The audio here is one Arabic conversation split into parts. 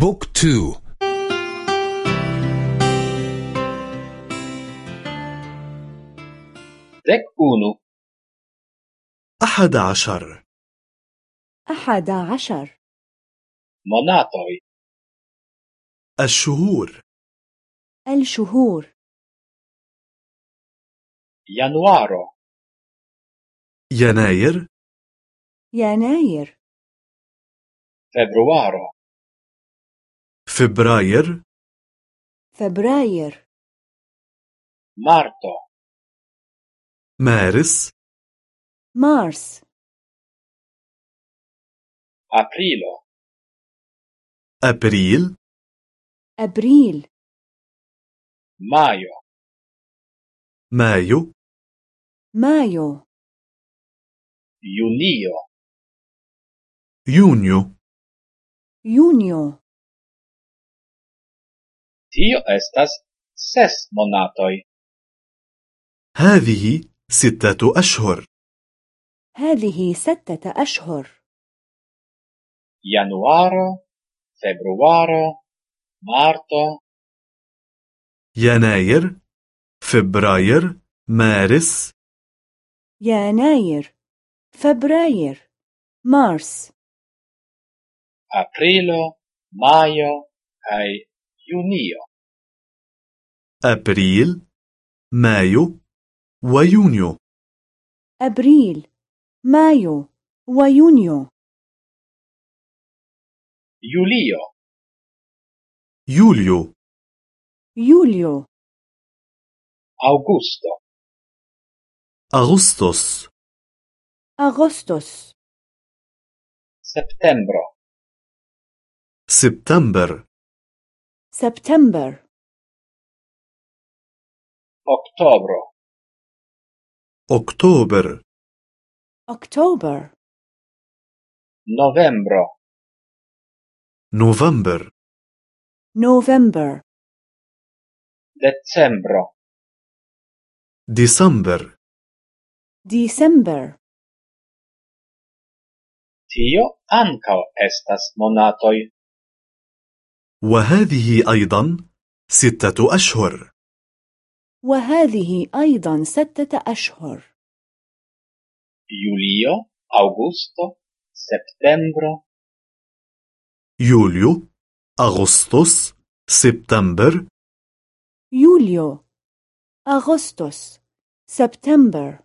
بوك تو. dek unu أحد عشر. أحد عشر. monatoj. الشهور. الشهور. januaro. يناير. يناير. فبروارو فبراير. فبراير. مارتو. مارس. مارس. أبريلو. أبريل. أبريل. مايو. مايو. مايو. junio. يونيو. يونيو. tiuj estas ses monatoj هذه ستة أشهر. هذه ستة أشهر. januaro februaro marto يناير فبراير مارس يناير فبراير مارس aprilo majo kaj junio أبريل مايو ويونيو. أبريل مايو ويونيو. يوليو. يوليو. يوليو. أغسطو أغسطس. أغسطس. سبتمبرو سبتمبر. سبتمبر. أكتوبرو أكتوبر أكتوبر novembro نوفمبر نوفمبر decembro ديسمبر ديسمبر tiuj ankaŭ estas monatoj وهذه أيضا ستة أشهر وهذه أيضا ستة أشهر. julio aŭgusto septembro يوليو أغسطس سبتمبر. يوليو أغسطس سبتمبر.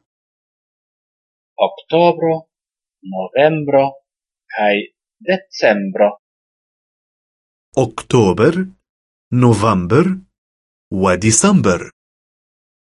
oktobro novembro kaj decembro أكتوبر نوفمبر وديسمبر.